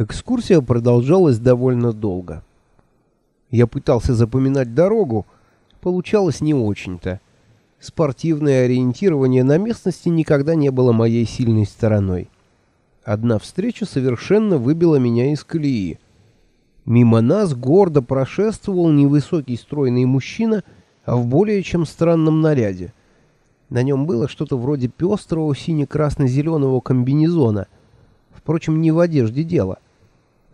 Экскурсия продолжалась довольно долго. Я пытался запоминать дорогу, получалось не очень-то. Спортивное ориентирование на местности никогда не было моей сильной стороной. Одна встреча совершенно выбила меня из колеи. Мимо нас гордо прошествовал невысокий стройный мужчина, а в более чем странном наряде. На нем было что-то вроде пестрого сине-красно-зеленого комбинезона. Впрочем, не в одежде дело.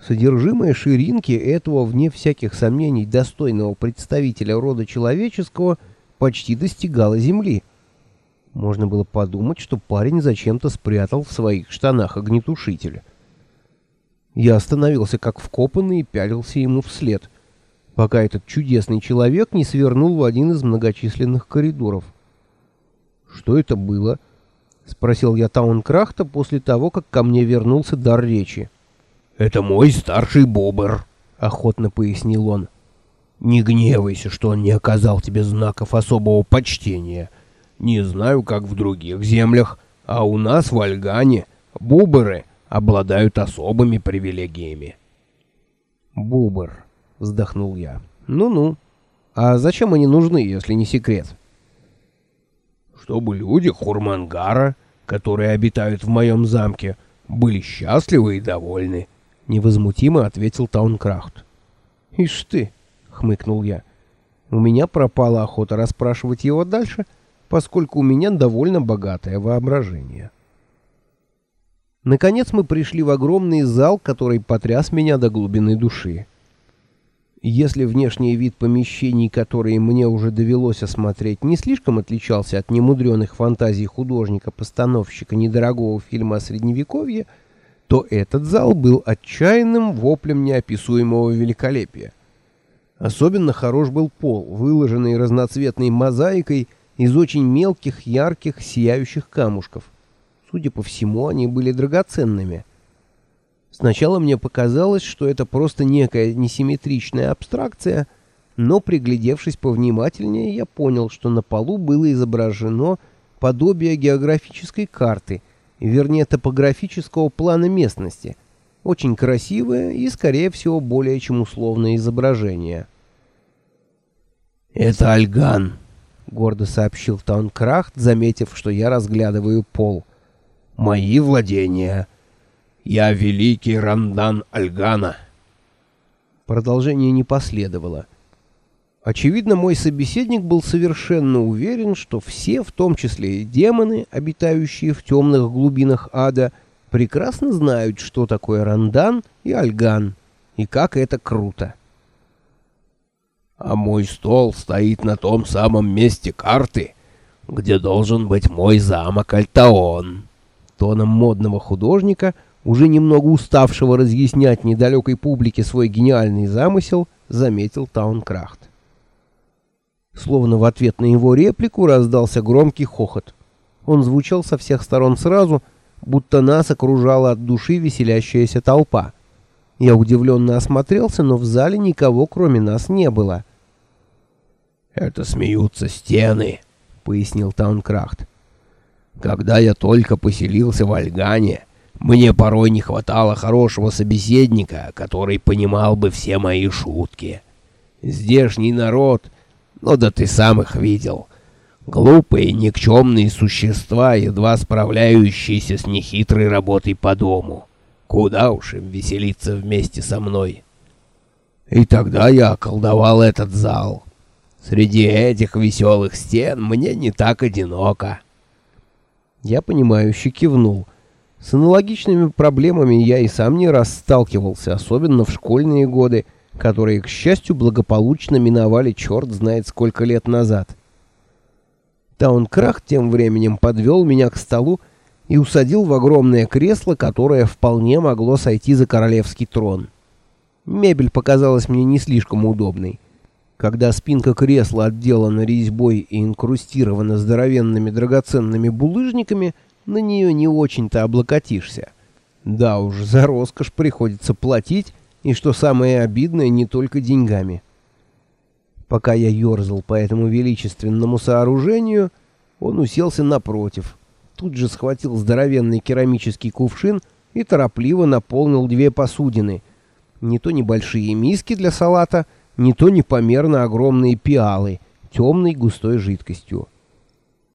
Содержимое ширинки этого, вне всяких сомнений, достойного представителя рода человеческого почти достигало земли. Можно было подумать, что парень зачем-то спрятал в своих штанах огнетушитель. Я остановился как вкопанный и пялился ему вслед, пока этот чудесный человек не свернул в один из многочисленных коридоров. «Что это было?» — спросил я Таункрахта после того, как ко мне вернулся дар речи. «Это мой старший бобр», — охотно пояснил он. «Не гневайся, что он не оказал тебе знаков особого почтения». Не знаю, как в других землях, а у нас в Альгане буберы обладают особыми привилегиями. Бубер, вздохнул я. Ну-ну. А зачем они нужны, если не секрет? Чтобы люди Хурмангара, которые обитают в моем замке, были счастливы и довольны, невозмутимо ответил Таункрафт. Ишь ты, хмыкнул я. У меня пропала охота расспрашивать его дальше, — поскольку у меня довольно богатое воображение. Наконец мы пришли в огромный зал, который потряс меня до глубины души. Если внешний вид помещений, которые мне уже довелось осмотреть, не слишком отличался от немудреных фантазий художника-постановщика недорогого фильма о Средневековье, то этот зал был отчаянным воплем неописуемого великолепия. Особенно хорош был пол, выложенный разноцветной мозаикой из очень мелких, ярких, сияющих камушков. Судя по всему, они были драгоценными. Сначала мне показалось, что это просто некая несимметричная абстракция, но, приглядевшись повнимательнее, я понял, что на полу было изображено подобие географической карты, вернее топографического плана местности. Очень красивое и, скорее всего, более чем условное изображение. «Это Альган», — гордо сообщил Таункрахт, заметив, что я разглядываю пол. «Мои владения. Я великий Рандан Альгана». Продолжение не последовало. Очевидно, мой собеседник был совершенно уверен, что все, в том числе и демоны, обитающие в темных глубинах ада, прекрасно знают, что такое Рандан и Альган, и как это круто. А мой стол стоит на том самом месте карты, где должен быть мой замок Альтаон. Тоном модного художника, уже немного уставшего разъяснять недалекой публике свой гениальный замысел, заметил Таункрафт. Словно в ответ на его реплику раздался громкий хохот. Он звучал со всех сторон сразу, будто нас окружала от души веселящаяся толпа. Я удивленно осмотрелся, но в зале никого, кроме нас, не было. «Это смеются стены», — пояснил Таункрафт. «Когда я только поселился в Альгане, мне порой не хватало хорошего собеседника, который понимал бы все мои шутки. Здешний народ, ну да ты сам их видел». Глупые, никчемные существа, едва справляющиеся с нехитрой работой по дому. Куда уж им веселиться вместе со мной. И тогда я околдовал этот зал. Среди этих веселых стен мне не так одиноко. Я понимающе кивнул. С аналогичными проблемами я и сам не раз сталкивался, особенно в школьные годы, которые, к счастью, благополучно миновали черт знает сколько лет назад. Таункрах тем временем подвел меня к столу и усадил в огромное кресло, которое вполне могло сойти за королевский трон. Мебель показалась мне не слишком удобной. Когда спинка кресла отделана резьбой и инкрустирована здоровенными драгоценными булыжниками, на нее не очень-то облокотишься. Да уж, за роскошь приходится платить, и что самое обидное, не только деньгами. Пока я ерзал по этому величественному сооружению, он уселся напротив — тут же схватил здоровенный керамический кувшин и торопливо наполнил две посудины. Не то небольшие миски для салата, не то непомерно огромные пиалы темной густой жидкостью.